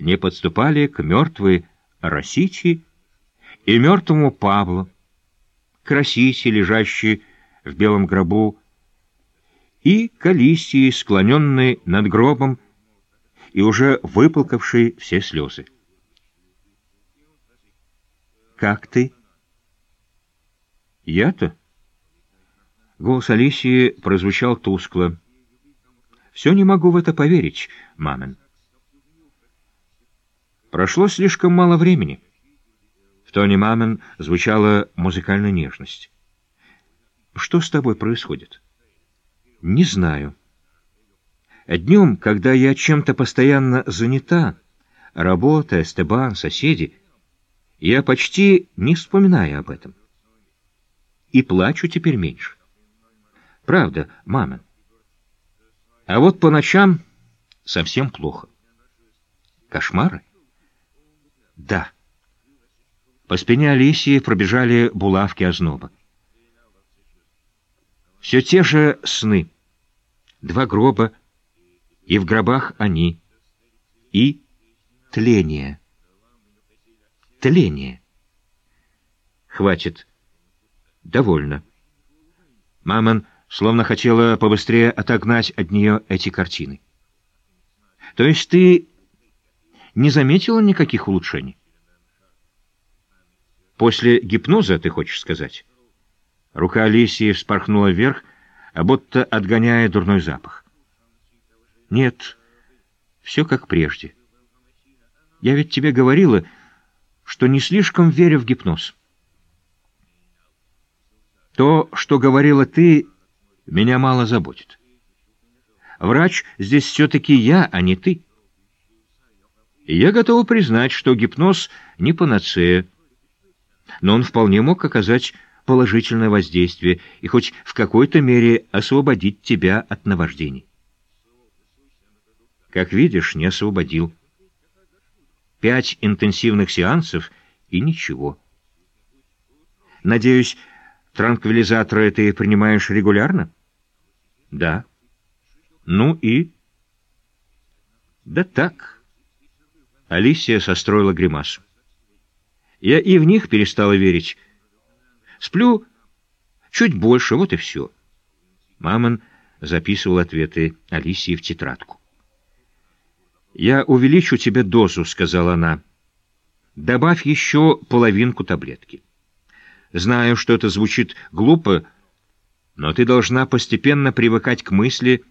не подступали к мертвой Росити и мертвому Павлу, к Росите, лежащей в белом гробу, и к Алисии, склоненной над гробом и уже выплакавшей все слезы. «Как ты?» «Я-то?» Голос Алисии прозвучал тускло. «Все не могу в это поверить, мамин». Прошло слишком мало времени. В тоне мамин звучала музыкальная нежность. «Что с тобой происходит?» «Не знаю. Днем, когда я чем-то постоянно занята, работа, Эстебан, соседи, я почти не вспоминаю об этом. И плачу теперь меньше. Правда, мама. А вот по ночам совсем плохо. Кошмары? Да. По спине Алисии пробежали булавки озноба. Все те же сны. Два гроба, и в гробах они. И тление. Тление. Хватит. Довольно. Мамон словно хотела побыстрее отогнать от нее эти картины. То есть ты не заметила никаких улучшений? После гипноза, ты хочешь сказать? Рука Алисии вспорхнула вверх, а будто отгоняя дурной запах. Нет, все как прежде. Я ведь тебе говорила, что не слишком верю в гипноз. То, что говорила ты, меня мало заботит. Врач здесь все-таки я, а не ты. Я готова признать, что гипноз не панацея, но он вполне мог оказать положительное воздействие и хоть в какой-то мере освободить тебя от наваждений. Как видишь, не освободил. Пять интенсивных сеансов и ничего. Надеюсь, транквилизаторы ты принимаешь регулярно? Да. Ну и? Да так. Алисия состроила гримасу. Я и в них перестала верить. Сплю чуть больше, вот и все. Мамон записывал ответы Алисии в тетрадку. «Я увеличу тебе дозу», — сказала она. «Добавь еще половинку таблетки. Знаю, что это звучит глупо, но ты должна постепенно привыкать к мысли,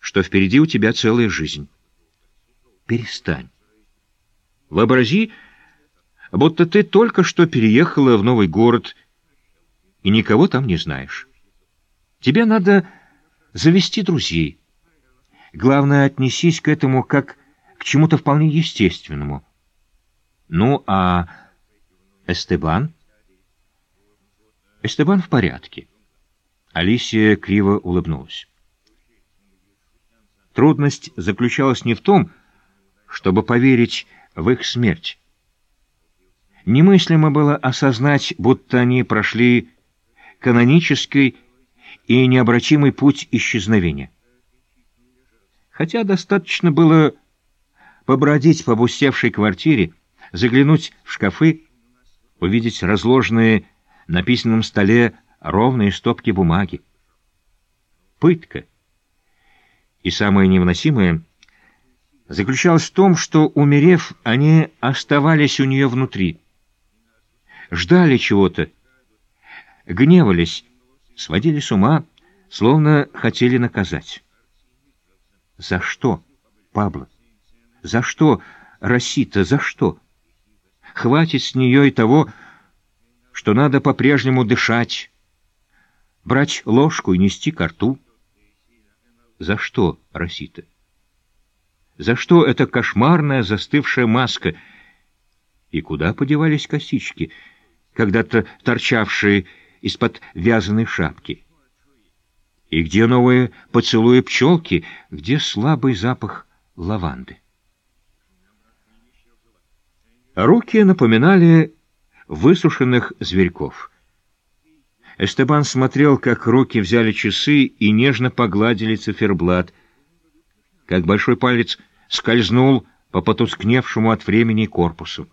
что впереди у тебя целая жизнь. Перестань. Вообрази, будто ты только что переехала в новый город и никого там не знаешь. Тебе надо завести друзей. Главное, отнесись к этому как к чему-то вполне естественному. Ну, а Эстебан? Эстебан в порядке. Алисия криво улыбнулась. Трудность заключалась не в том, чтобы поверить в их смерть. Немыслимо было осознать, будто они прошли канонический и необратимый путь исчезновения. Хотя достаточно было побродить по пустевшей квартире, заглянуть в шкафы, увидеть разложенные на письменном столе ровные стопки бумаги. Пытка. И самое невыносимое заключалось в том, что, умерев, они оставались у нее внутри. Ждали чего-то, гневались, сводили с ума, словно хотели наказать. За что, Пабло? За что, Росита, за что? Хватит с нее и того, что надо по-прежнему дышать, брать ложку и нести ко рту. За что, Росита? За что эта кошмарная застывшая маска? И куда подевались косички, когда-то торчавшие из-под вязаной шапки? И где новые поцелуи пчелки, где слабый запах лаванды? Руки напоминали высушенных зверьков. Эстебан смотрел, как руки взяли часы и нежно погладили циферблат, как большой палец скользнул по потускневшему от времени корпусу.